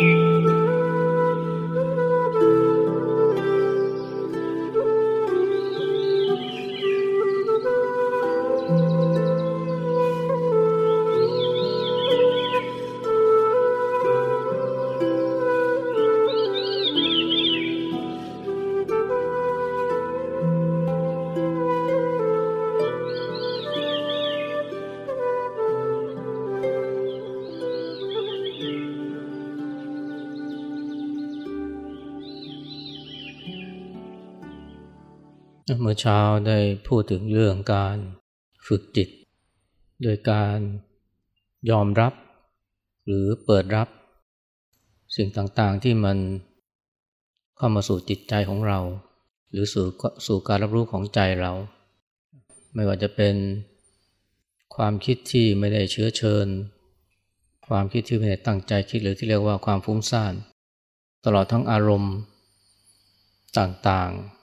เมื่อเช้าได้พูดถึงเรื่องการฝึกจิต โดยการยอมรับ หรือเปิดรับ สิ่งต่างๆที่มันเข้ามาสู่จิตใจของเรา หรือสู่สู่การรับรู้ของใจเรา ไม่ว่าจะเป็นความคิดที่ไม่ได้เชื้อเชิญ ความคิดที่ไม่ได้ตั้งใจคิดหรือที่เรียกว่าความฟุ้งซ่าน ตลอดทั้งอารมณ์ต่างๆ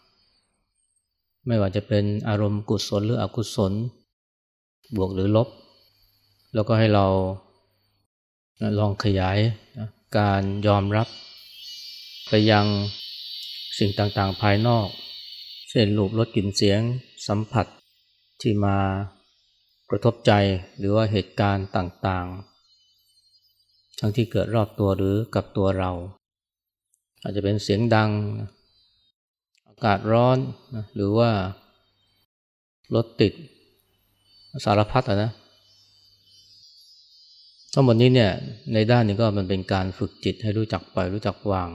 ไม่ว่าจะเป็นอารมณ์กุศลหรืออกุศล บวกหรือลบ แล้วก็ให้เราลองขยายการยอมรับ ไปยังสิ่งต่างๆภายนอก เช่นรูปรสกลิ่นเสียงสัมผัสที่มากระทบใจหรือว่าเหตุการณ์ต่างๆ ทั้งที่เกิดรอบตัวหรือกับตัวเรา อาจจะเป็นเสียงดังากาศร้อนนะหรือว่ารถติดสารพัดอะนะทั้งหมดนี้เนี่ยในด้านนี้ก็มันเป็นการฝึกจิตให้รู้จักปล่อยรู้จักวาง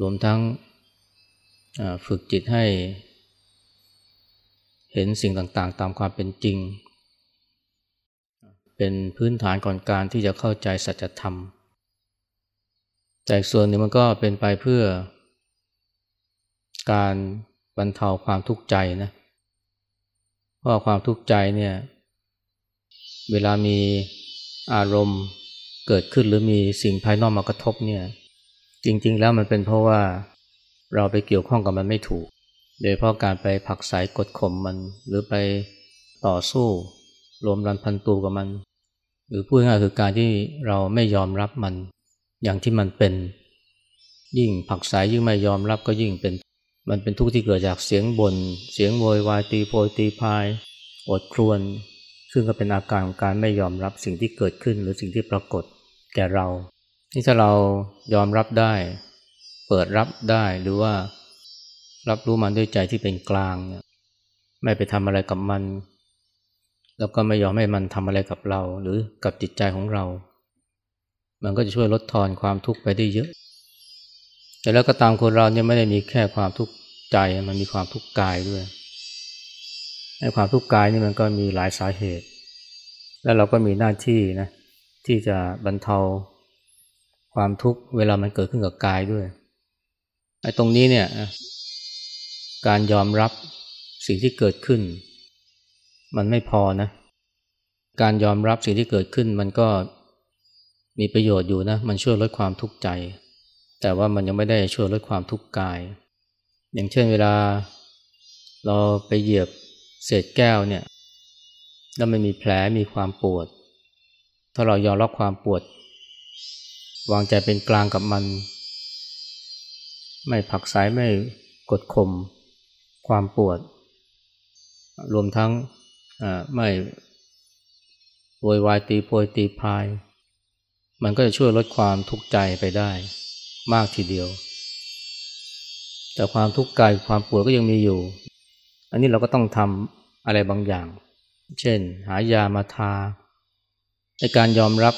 รวมทั้งฝึกจิตให้ เห็นสิ่งต่างๆ ตามความเป็นจริง เป็นพื้นฐานก่อนการที่จะเข้าใจสัจธรรม แต่ส่วนนี้มันก็เป็นไปเพื่อ การบรรเทาความทุกข์ใจนะเพราะความทุกข์ใจเนี่ย เวลามีอารมณ์เกิดขึ้นหรือมีสิ่งภายนอกมากระทบเนี่ย จริง ๆ แล้วมันเป็นเพราะว่าเราไปเกี่ยวข้องกับมันไม่ถูก โดยเพราะการไปผักสายกดข่มมัน หรือไปต่อสู้รวมรันพันตูกับมัน หรือพูดง่ายคือการที่เราไม่ยอมรับมันอย่างที่มันเป็น ยิ่งผักสายยิ่งไม่ยอมรับก็ยิ่งเป็น มันเป็นทุกข์ที่เกิดจากเสียงบน่นเสียงโวยวายตีโพยตีพายอดครวน ซึ่งก็เป็นอาการของการไม่ยอมรับสิ่งที่เกิดขึ้นหรือสิ่งที่ปรากฏแก่เรานี่ถ้าเรายอมรับได้ เปิดรับได้หรือว่ารับรู้มันด้วยใจที่เป็นกลางเนี่ยไม่ไปทำอะไรกับมัน แล้วก็ไม่ยอมให้มันทำอะไรกับเราหรือกับจิตใจของเรา มันก็จะช่วยลดทอนความทุกข์ไปได้เยอะ แต่แล้วก็ตามคนเราเนี่ยไม่ได้มีแค่ความทุกข์ใจมันมีความทุกข์กายด้วยไอ้ความทุกข์กายนี่มันก็มีหลายสาเหตุ แล้วเราก็มีหน้าที่นะที่จะบรรเทาความทุกข์เวลามันเกิดขึ้นกับกายด้วยไอ้ตรงนี้เนี่ยการยอมรับสิ่งที่เกิดขึ้น มันไม่พอนะ การยอมรับสิ่งที่เกิดขึ้นมันก็มีประโยชน์อยู่นะ มันช่วยลดความทุกข์ใจ แต่ว่ามันยังไม่ได้ช่วยลดความทุกข์กาย อย่างเช่นเวลาเราไปเหยียบเศษแก้วเนี่ยแล้วมันมีแผลมีความปวด ถ้าเรายอมรับความปวด วางใจเป็นกลางกับมัน ไม่ผักสายไม่กดข่มความปวด รวมทั้งไม่โวยวายตีโพยตีพาย มันก็จะช่วยลดความทุกข์ใจไปได้ มากทีเดียว แต่ความทุกข์กายความปวดก็ยังมีอยู่ อันนี้เราก็ต้องทำอะไรบางอย่าง เช่น หายามาทา ในการยอมรับ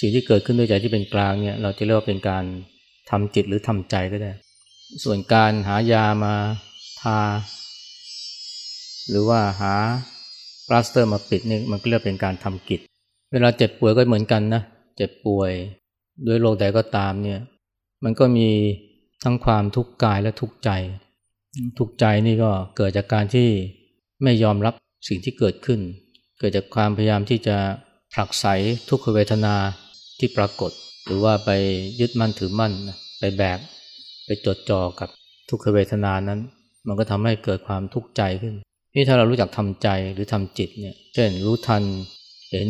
สิ่งที่เกิดขึ้นด้วยใจที่เป็นกลางเนี่ยเราจะเรียกว่าเป็นการทำจิตหรือทำใจก็ได้ ส่วนการหายามาทา หรือว่าหาปลาสเตอร์มาปิดนี่มันก็เรียกเป็นการทำกิจ เวลาเจ็บป่วยก็เหมือนกันนะ เจ็บป่วยด้วยโรคใดก็ตามเนี่ย มันก็มีทั้งความทุกข์กายและทุกข์ใจ ทุกข์ใจนี่ก็เกิดจากการที่ไม่ยอมรับสิ่งที่เกิดขึ้น เกิดจากความพยายามที่จะผลักไสทุกขเวทนาที่ปรากฏ หรือว่าไปยึดมั่นถือมั่น ไปแบก ไปจดจ่อกับทุกขเวทนานั้น มันก็ทำให้เกิดความทุกข์ใจขึ้น นี่ถ้าเรารู้จักทำใจหรือทำจิตเนี่ย เช่นรู้ทัน เห็น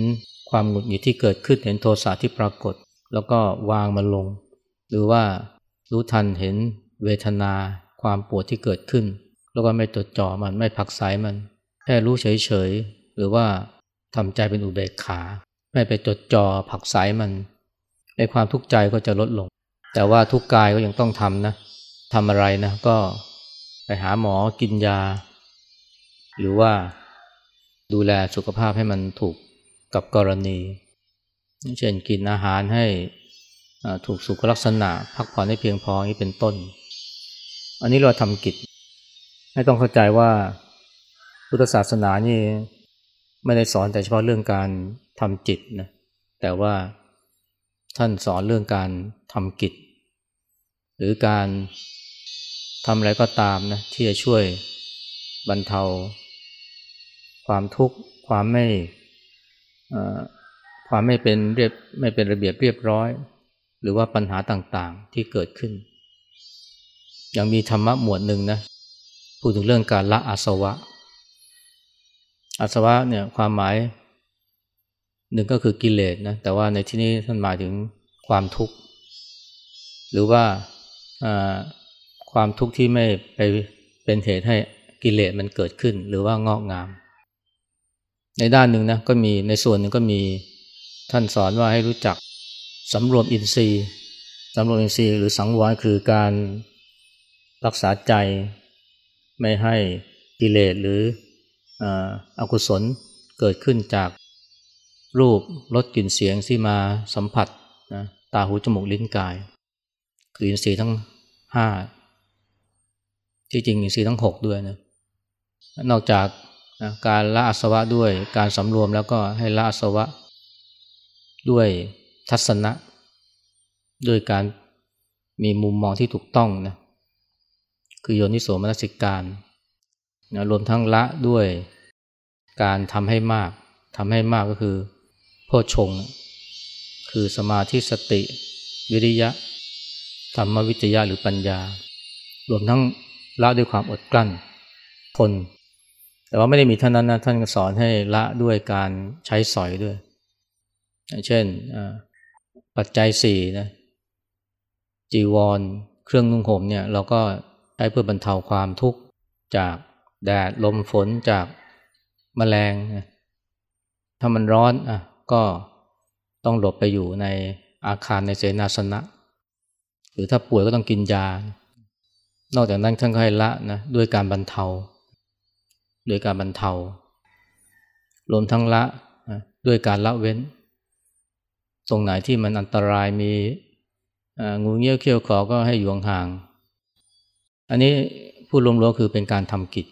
ความหงุดหงิดที่เกิดขึ้น เห็นโทสะที่ปรากฏ แล้วก็วางมันลง หรือว่ารู้ทันเห็นเวทนาความปวดที่เกิดขึ้น แล้วก็ไม่จดจ่อมันไม่ผักสายมัน แค่รู้เฉยๆ หรือว่าทำใจเป็นอุเบกขา ไม่ไปจดจ่อผักสายมันในความทุกข์ใจก็จะลดลง แต่ว่าทุกกายก็ยังต้องทำนะทำอะไรนะก็ไปหาหมอกินยา หรือว่าดูแลสุขภาพให้มันถูกกับกรณี เช่นกินอาหารให้ ถูกสุขลักษณะ พักผ่อนให้เพียงพอนี้เป็นต้น อันนี้เราทำกิจ ให้ต้องเข้าใจว่าพุทธศาสนานี่ไม่ได้สอนแต่เฉพาะเรื่องการทำจิตนะแต่ว่าท่านสอนเรื่องการทำกิจ หรือการทำอะไรก็ตามนะที่จะช่วยบรรเทา ความทุกข์ความไม่ความไม่เป็นเรียบไม่เป็นระเบียบเรียบร้อย หรือว่าปัญหาต่างๆที่เกิดขึ้น ยังมีธรรมะหมวดหนึ่งนะพูดถึงเรื่องการละอาสวะ อาสวะเนี่ยความหมายหนึ่งก็คือกิเลสนะแต่ว่าในที่นี้ท่านหมายถึงความทุกข์ หรือว่าความทุกข์ที่ไม่ไปเป็นเหตุให้กิเลสมันเกิดขึ้น หรือว่างอกงาม ในด้านหนึ่งนะก็มีในส่วนหนึ่งก็มีท่านสอนว่าให้รู้จัก สำรวมอินทรีย์สำรวมอินทรีย์หรือสังวรคือการรักษาใจไม่ให้กิเลสหรืออกุศลเกิดขึ้นจากรูปรสกลิ่นเสียงที่มาสัมผัสนะตาหูจมูกลิ้นกาย คืออินทรีย์ทั้งห้าที่จริงอินทรีย์ทั้งหกด้วยนะนอกจากนะการละอาสวะด้วยการสำรวมแล้วก็ให้ละอาสวะด้วย ทัศนะ ด้วยการมีมุมมองที่ถูกต้องนะคือโยนิโสมนสิการนะรวมทั้งละด้วยการทำให้มากทำให้มากก็คือโพชง คือสมาธิสติ วิริยะธรรมวิจยะหรือปัญญา รวมทั้งละด้วยความอดกลั้นทนแต่ว่าไม่ได้มีท่านนั้นนะท่านสอนให้ละด้วยการใช้สอยด้วย เช่น ปัจจัยสี่นะจีวร เครื่องนุ่งห่มเนี่ยเราก็ใช้เพื่อบรรเทาความทุกข์จากแดดลมฝนจากมแมลงถ้ามันร้อนอะก็ต้องหลบไปอยู่ในอาคารในเสนาสนะ หรือถ้าป่วยก็ต้องกินยา นอกจากนั้นท่านก็ให้ละนะด้วยการบรรเทาด้วยการบรรเทารวมทั้งละด้วยการละเว้น ตรงไหนที่มันอันตรายมีงูเงี้ยวเขี้ยวขอก็ให้อยู่ห่างอันนี้พูดรวมๆคือเป็นการทำกิจ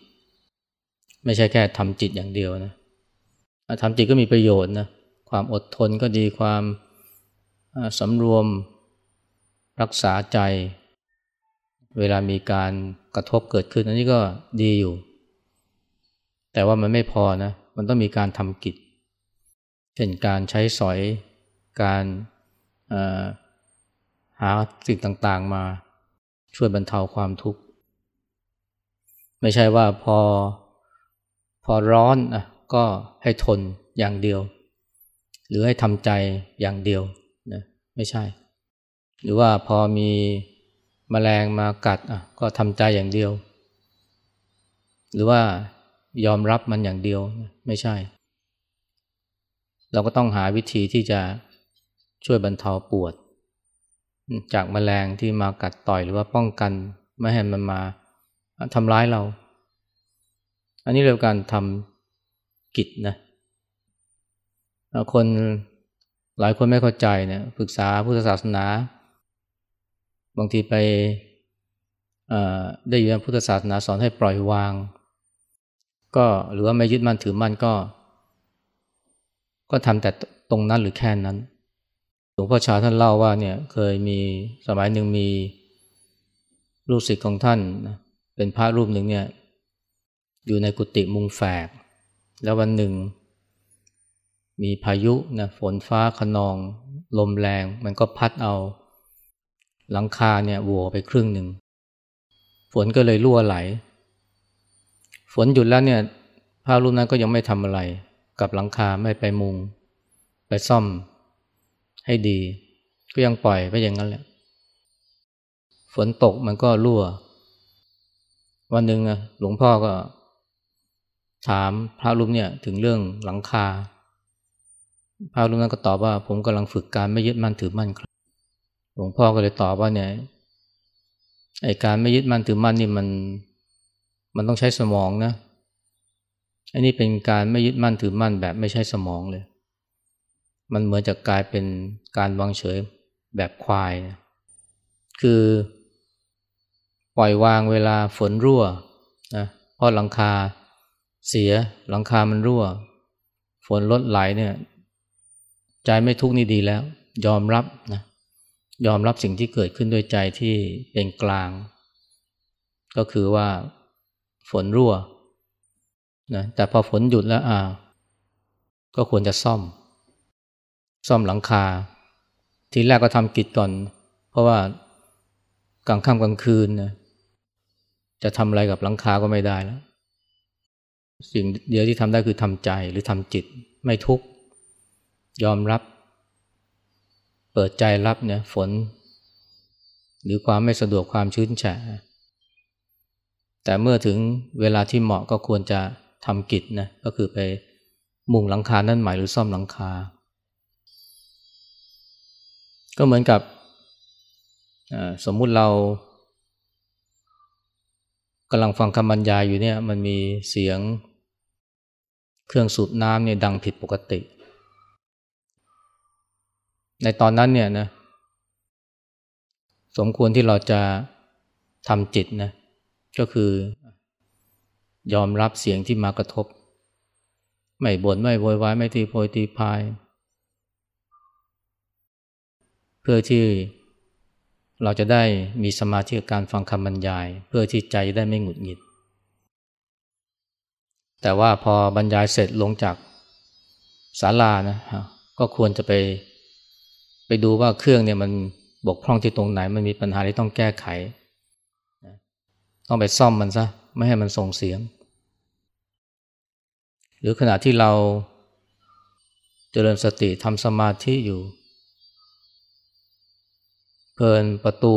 ไม่ใช่แค่ทำจิตอย่างเดียวนะทำจิตก็มีประโยชน์นะความอดทนก็ดีความสำรวมรักษาใจ เวลามีการกระทบเกิดขึ้น อันนี้ก็ดีอยู่ แต่ว่ามันไม่พอนะ มันต้องมีการทำกิจ เช่นการใช้สอย การหาสิ่งต่างๆมาช่วยบรรเทาความทุกข์ ไม่ใช่ว่าพอพอร้อนอะก็ให้ทนอย่างเดียว หรือให้ทำใจอย่างเดียวนะไม่ใช่ หรือว่าพอมีมแมลงมากัดอะก็ทำใจอย่างเดียว หรือว่ายอมรับมันอย่างเดียว ไม่ใช่ เราก็ต้องหาวิธีที่จะ ช่วยบรรเทาปวด จากแมลงที่มากัดต่อยหรือว่าป้องกันไม่ให้มันมาทำร้ายเรา อันนี้เรียกการทำกิจนะคนหลายคนไม่เข้าใจเนี่ยปรึกษาพุทธศาสนา บางทีไปได้ยินพุทธศาสนาสอนให้ปล่อยวาง ก็หรือว่าไม่ยึดมั่นถือมั่นก็ ก็ทำแต่ตรงนั้นหรือแค่นั้น ลวงพ่อชาท่านเล่าว่าเนี่ยเคยมีสมัยหนึ่งมีลูกศิษย์ของท่านเป็นพระรูปหนึ่งเนี่ยอยู่ในกุฏิมุงแฝก แล้ววันหนึ่ง มีพายุนะฝนฟ้าขนอง ลมแรง มันก็พัดเอา หลังคาเนี่ยวัวไปครึ่งหนึ่ง ฝนก็เลยรั่วไหล ฝนหยุดแล้วเนี่ยพระรูปนั้นก็ยังไม่ทำอะไร กับหลังคาไม่ไปมุง ไปซ่อม ให้ดี ก็ยังปล่อยไปอย่างนั้นแหละ ฝนตกมันก็รั่ว วันหนึ่งหลวงพ่อก็ถามพระรูปเนี่ยถึงเรื่องหลังคา พระรูปนั้นก็ตอบว่า ผมกำลังฝึกการไม่ยึดมั่นถือมั่นครับ หลวงพ่อก็เลยตอบว่าเนี่ยไอการไม่ยึดมั่นถือมั่นนี่มัน มันต้องใช้สมองนะอันนี้เป็นการไม่ยึดมั่นถือมั่นแบบไม่ใช่สมองเลย มันเหมือนจะกลายเป็นการวางเฉยแบบควายนะคือปล่อยวางเวลาฝนรั่วนะเพราะหลังคาเสียหลังคามันรั่ว ฝนลดไหลเนี่ยใจไม่ทุกข์นี่ดีแล้ว ยอมรับนะยอมรับสิ่งที่เกิดขึ้นด้วยใจที่เป็นกลาง ก็คือว่าฝนรั่วนะแต่พอฝนหยุดแล้วอ่า ก็ควรจะซ่อม ซ่อมหลังคา ทีแรกก็ทำกิจก่อน เพราะว่ากลางค่ำกลางคืนนะจะทำอะไรกับหลังคาก็ไม่ได้แล้ว สิ่งเดียวที่ทำได้คือทำใจหรือทำจิตไม่ทุกข์ยอมรับ เปิดใจรับเนี่ยฝน หรือความไม่สะดวกความชื้นแฉะแต่เมื่อถึงเวลาที่เหมาะก็ควรจะทำกิจนะก็คือไปมุงหลังคานั่นใหม่หรือซ่อมหลังคา ก็เหมือนกับสมมุติเรากำลังฟังคำบรรยายอยู่เนี่ยมันมีเสียงเครื่องสูบน้ำเนี่ยดังผิดปกติ ในตอนนั้นเนี่ยนะสมควรที่เราจะทำจิตนะก็คือยอมรับเสียงที่มากระทบ ไม่บน่นไม่โวยวายไม่ตีโพยตีพาย เพื่อที่เราจะได้มีสมาธิกับการฟังคำบรรยาย เพื่อที่ใจได้ไม่หงุดหงิด แต่ว่าพอบรรยายเสร็จลงจากศาลานะก็ควรจะไป ไปดูว่าเครื่องเนี่ยมันบกพร่องที่ตรงไหนมันมีปัญหาที่ต้องแก้ไข ต้องไปซ่อมมันซะ ไม่ให้มันส่งเสียง หรือขณะที่เราเจริญสติทำสมาธิอยู่ เพลินประตู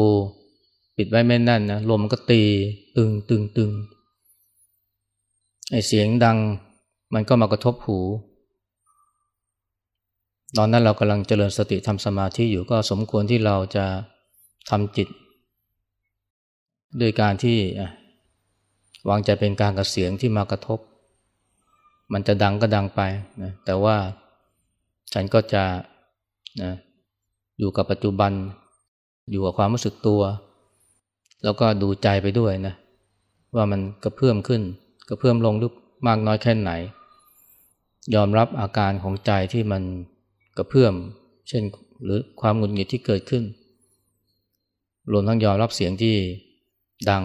ปิดไว้ไม่แน่นนะลมมันก็ตีตึงตึงตึงไอเสียงดังมันก็มากระทบหู ตอนนั้นเรากำลังเจริญสติทำสมาธิอยู่ก็สมควรที่เราจะทำจิต โดยการที่วางใจเป็นการกับเสียงที่มากระทบ มันจะดังก็ดังไปนะแต่ว่าฉันก็จะนะอยู่กับปัจจุบัน อยู่กับความรู้สึกตัว แล้วก็ดูใจไปด้วยนะ ว่ามันกระเพื่อมขึ้นกระเพื่อมลงหรือมากน้อยแค่ไหน ยอมรับอาการของใจที่มันกระเพื่อม เช่นหรือความหงุดหงิดที่เกิดขึ้น รวมทั้งยอมรับเสียงที่ดัง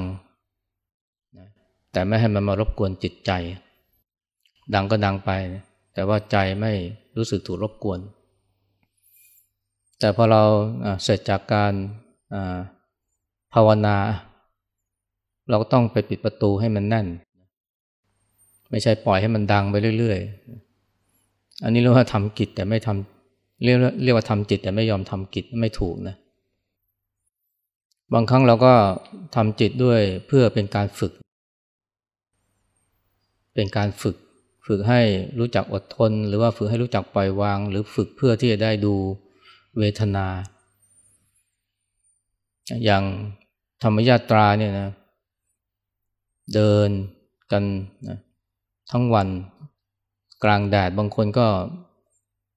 แต่ไม่ให้มันมารบกวนจิตใจ ดังก็ดังไป แต่ว่าใจไม่รู้สึกถูกรบกวน แต่พอเราเสร็จจากการภาวนา เราก็ต้องไปปิดประตูให้มันแน่น ไม่ใช่ปล่อยให้มันดังไปเรื่อยๆ อันนี้เรียกว่าทำกิจแต่ไม่ทำเรียกเรียกว่าทำจิตแต่ไม่ยอมทำกิจไม่ถูกนะบางครั้งเราก็ทำจิตด้วยเพื่อเป็นการฝึก เป็นการฝึกฝึกให้รู้จักอดทน หรือว่าฝึกให้รู้จักปล่อยวาง หรือฝึกเพื่อที่จะได้ดู เวทนา อย่างธรรมยาตราเนี่ยนะเดินกันนะทั้งวันกลางแดดบางคนก็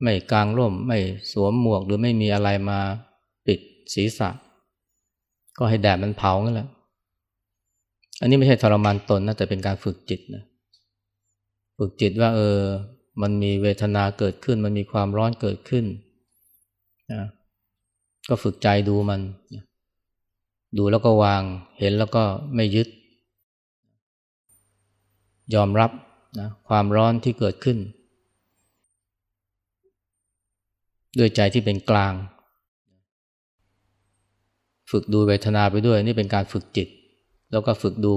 ไม่กลางร่ม ไม่สวมหมวกหรือไม่มีอะไรมาปิดศีรษะ ก็ให้แดดมันเผางั้นแหละอันนี้ไม่ใช่ทรมานตนนะแต่เป็นการฝึกจิตนะฝึกจิตว่าเออมันมีเวทนาเกิดขึ้น มันมีความร้อนเกิดขึ้น นะก็ฝึกใจดูมัน ดูแล้วก็วาง เห็นแล้วก็ไม่ยึด ยอมรับนะความร้อนที่เกิดขึ้น ด้วยใจที่เป็นกลาง ฝึกดูเวทนาไปด้วย นี่เป็นการฝึกจิต แล้วก็ฝึกดู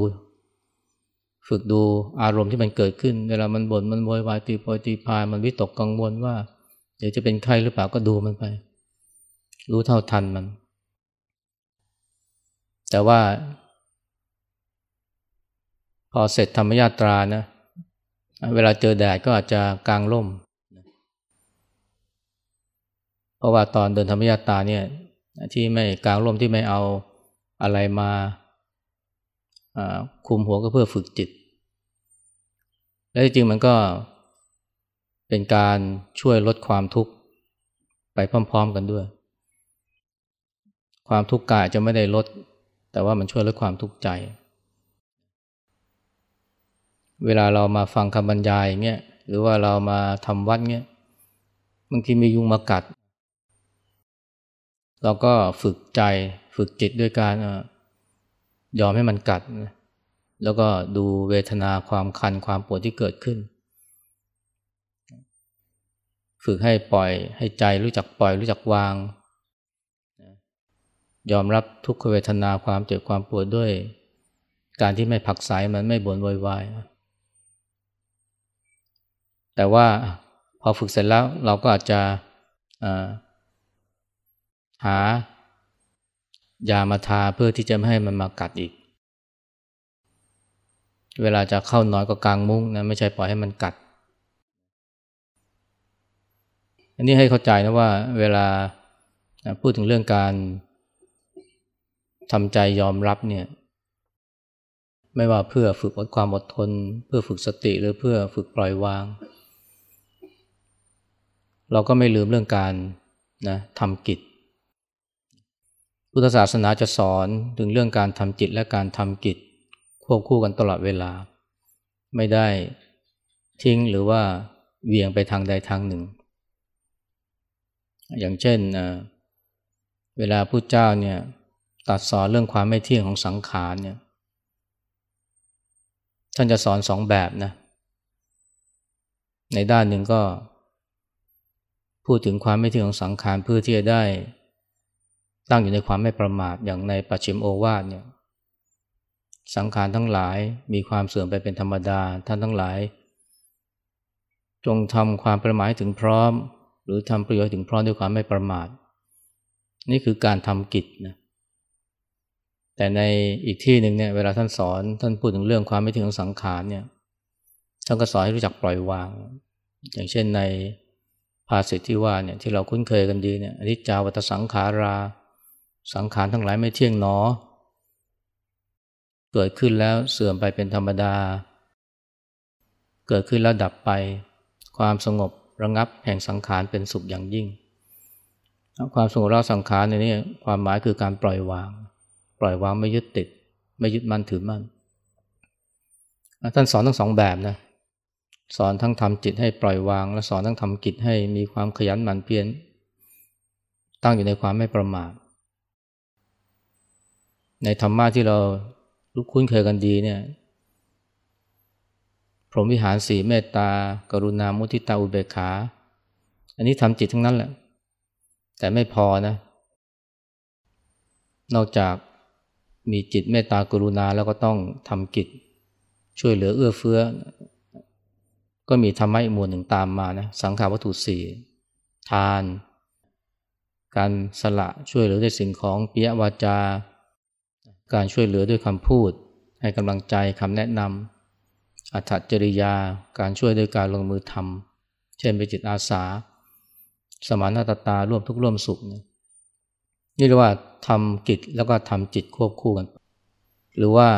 ฝึกดูอารมณ์ที่มันเกิดขึ้น เวลามันบน่นมันโวยวายตีโพยตีพายมันวิตกกังวลว่า เดี๋ยวจะเป็นไข้หรือเปล่าก็ดูมันไป รู้เท่าทันมัน แต่ว่า พอเสร็จธรรมยาตรานะ เวลาเจอแดดก็อาจจะกลางร่ม เพราะว่าตอนเดินธรรมยาตราเนี่ย ที่ไม่กลางร่มที่ไม่เอาอะไรมาคุมหัวก็เพื่อฝึกจิต และจริงๆมันก็เป็นการช่วยลดความทุกข์ไปพร้อม ๆ กันด้วย ความทุกข์กายจะไม่ได้ลด แต่ว่ามันช่วยลดความทุกข์ใจ เวลาเรามาฟังคำบรรยายเงี้ยหรือว่าเรามาทำวัดเงี้ยบางทีมียุงมากัด เราก็ฝึกใจฝึกจิตด้วยการยอมให้มันกัดแล้วก็ดูเวทนาความคันความปวดที่เกิดขึ้น ฝึกให้ปล่อยให้ใจรู้จักปล่อยรู้จักวาง ยอมรับทุกขเวทนาความเจ็บความปวดด้วย การที่ไม่ผักสายมันไม่บ่นวอยวายแต่ว่าพอฝึกเสร็จแล้วเราก็อาจจะหายามาทาเพื่อที่จะไม่ให้มันมากัดอีก เวลาจะเข้านอนก็กางมุ้งนะไม่ใช่ปล่อยให้มันกัด อันนี้ให้เข้าใจนะว่าเวลาพูดถึงเรื่องการ ทำใจยอมรับเนี่ยไม่ว่าเพื่อฝึกอดความอดทน เพื่อฝึกสติหรือเพื่อฝึกปล่อยวาง เราก็ไม่ลืมเรื่องการนะทำกิจพุทธศาสนาจะสอนถึงเรื่องการทำจิตและการทำกิจ ควบคู่กันตลอดเวลา ไม่ได้ทิ้งหรือว่าเวียงไปทางใดทางหนึ่ง อย่างเช่นเวลาพุทธเจ้าเนี่ย ตัดสอนเรื่องความไม่เที่ยงของสังขารเนี่ย ท่านจะสอนสองแบบนะ ในด้านหนึ่งก็ พูดถึงความไม่เที่ยงของสังขารเพื่อที่จะได้ ตั้งอยู่ในความไม่ประมาทอย่างในปัจฉิมโอวาทเนี่ย สังขารทั้งหลายมีความเสื่อมไปเป็นธรรมดา ท่านทั้งหลาย จงทำความประมาทถึงพร้อม หรือทำประโยชน์ถึงพร้อมด้วยความไม่ประมาท นี่คือการทำกิจนะ แต่ในอีกที่หนึ่งเนี่ยเวลาท่านสอนท่านพูดถึงเรื่องความไม่เที่ยงของสังขารเนี่ยท่านก็สอนให้รู้จักปล่อยวาง อย่างเช่นในภาษิตที่ว่าเนี่ยที่เราคุ้นเคยกันดีเนี่ยอนิจจาวัตสังขารา สังขารทั้งหลายไม่เที่ยงหนอ เกิดขึ้นแล้วเสื่อมไปเป็นธรรมดา เกิดขึ้นแล้วดับไป ความสงบระงับแห่งสังขารเป็นสุขอย่างยิ่ง ความสงบระสังขารในนี้ความหมายคือการปล่อยวาง ปล่อยวางไม่ยึดติด ไม่ยึดมั่นถือมั่นท่านสอนทั้งสองแบบนะสอนทั้งทำจิตให้ปล่อยวาง และสอนทั้งทำกิจให้มีความขยันหมั่นเพียรตั้งอยู่ในความไม่ประมาทในธรรมะที่เราลุกคุ้นเคยกันดีเนี่ยพรหมวิหารสีเมตตา กรุณามุทิตาอุเบกขา อันนี้ทำจิตทั้งนั้นแหละ แต่ไม่พอนะ นอกจาก มีจิตเมตตากรุณาแล้วก็ต้องทำกิจ ช่วยเหลือเอื้อเฟื้อ ก็มีธรรมะอีกมวดหนึ่งตามมานะสังขาวัตถุสี่ทาน การสละช่วยเหลือด้วยสิ่งของปิยวาจา การช่วยเหลือด้วยคำพูด ให้กำลังใจคำแนะนำอัตจริยา การช่วยด้วยการลงมือทำเช่นเป็นจิตอาสา สมานตตาร่วมทุกข์ร่วมสุขนี่เรียกว่า ทำกิจแล้วก็ทำจิตควบคู่กัน หรือว่า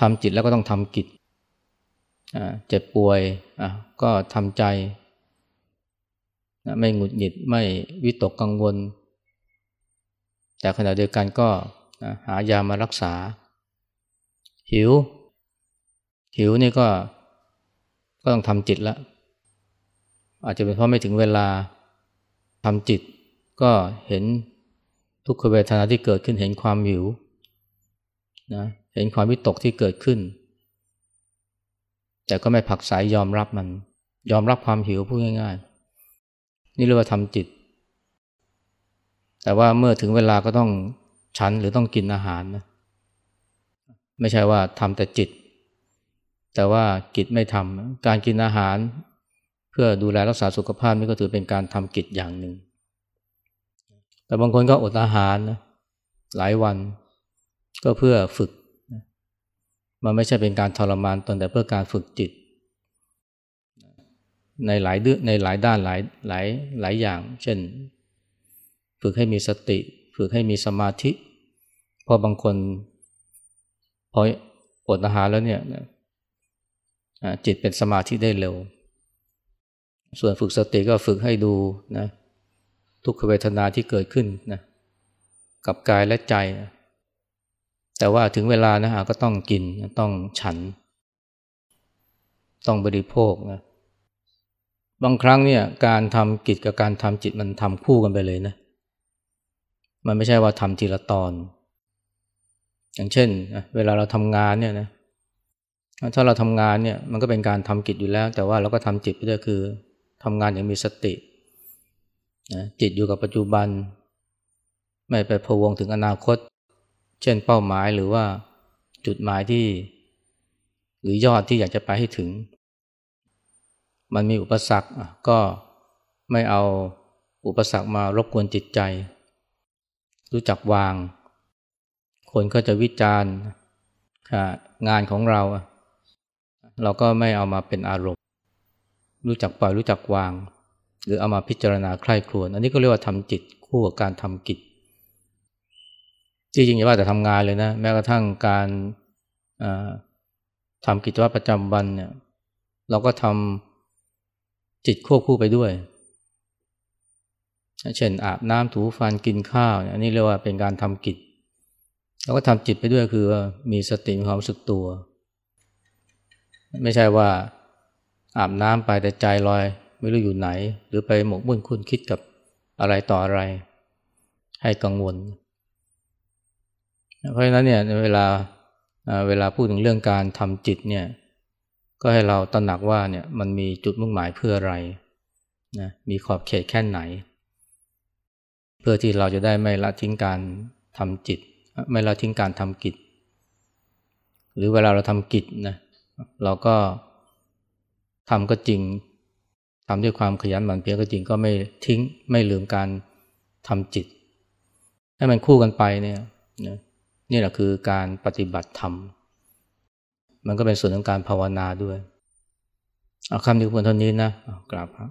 ทำจิตแล้วก็ต้องทำกิจเจ็บป่วยก็ทำใจ ไม่หงุดหงิดไม่วิตกกังวล แต่ขณะเดียวกันก็หายามารักษา หิว หิวนี่ก็ก็ต้องทำจิตล้วอาจจะเป็นเพราะไม่ถึงเวลาทำจิตก็เห็น ทุกขเวทนาที่เกิดขึ้นเห็นความหิวนะเห็นความวิตกที่เกิดขึ้น แต่ก็ไม่ผักสายยอมรับมัน ยอมรับความหิวพูดง่ายๆ นี่เรียกว่าทำจิต แต่ว่าเมื่อถึงเวลาก็ต้องฉันหรือต้องกินอาหารนะไม่ใช่ว่าทำแต่จิต แต่ว่ากิจไม่ทำการกินอาหาร เพื่อดูแลรักษาสุขภาพนี่ก็ถือเป็นการทำกิจอย่างหนึ่ง แต่บางคนก็อดอาหารนะหลายวันก็เพื่อฝึก มันไม่ใช่เป็นการทรมานตนแต่เพื่อการฝึกจิต ในหลายเรื่องในหลายด้านหลายหลายหลายอย่าง เช่น ฝึกให้มีสติ ฝึกให้มีสมาธิ เพราะบางคนพออดอาหารแล้วเนี่ยจิตเป็นสมาธิได้เร็ว ส่วนฝึกสติก็ฝึกให้ดูนะ ทุกขเวทนาที่เกิดขึ้นนะกับกายและใจ แต่ว่าถึงเวลานะฮะก็ต้องกินต้องฉัน ต้องบริโภคนะบางครั้งเนี่ยการทำกิจกับการทำจิตมันทำคู่กันไปเลยนะมันไม่ใช่ว่าทำทีละตอน อย่างเช่น เวลาเราทำงานเนี่ยนะถ้าเราทำงานเนี่ยมันก็เป็นการทำกิจอยู่แล้ว แต่ว่าเราก็ทำจิตไปด้วยคือทำงานอย่างมีสติ นะจิตอยู่กับปัจจุบัน ไม่ไปพะวงถึงอนาคต เช่นเป้าหมายหรือว่าจุดหมายที่ หรือยอดที่อยากจะไปให้ถึง มันมีอุปสรรคก็ไม่เอาอุปสรรคมารบกวนจิตใจ รู้จักวาง คนก็จะวิจารณ์งานของเรา เราก็ไม่เอามาเป็นอารมณ์ รู้จักปล่อยรู้จักวาง หรือเอามาพิจารณาใคร่ครวญอันนี้ก็เรียกว่าทำจิตคู่กับการทำกิจจริงๆอย่าว่าแต่ทำงานเลยนะ แม้กระทั่งการทำกิจวัตรประจำวันเนี่ย เราก็ทำจิตควบคู่ไปด้วย เช่นอาบน้ำถูฟันกินข้าวเนี่ยอันนี้เรียกว่าเป็นการทำกิจเราก็ทำจิตไปด้วยคือมีสติมีความรู้สึกตัว ไม่ใช่ว่าอาบน้ำไปแต่ใจลอย ไม่รู้อยู่ไหน หรือไปหมกมุ่นคุ้นคิดกับอะไรต่ออะไร ให้กังวล เพราะฉะนั้นเนี่ยเวลาเวลาพูดถึงเรื่องการทำจิตเนี่ยก็ให้เราตระหนักว่าเนี่ยมันมีจุดมุ่งหมายเพื่ออะไรนะมีขอบเขตแค่ไหน เพื่อที่เราจะได้ไม่ละทิ้งการทำจิต ไม่ละทิ้งการทำกิจ หรือเวลาเราทำกิจนะเราก็ทำก็จริง ทำด้วยความขยันหมั่นเพียรก็จริงก็ไม่ทิ้งไม่ลืมการทำจิต ให้มันคู่กันไปเนี่ยนี่แหละคือการปฏิบัติธรรม มันก็เป็นส่วนของการภาวนาด้วย เอาคำนี้ควรเท่านี้นะกราบครับ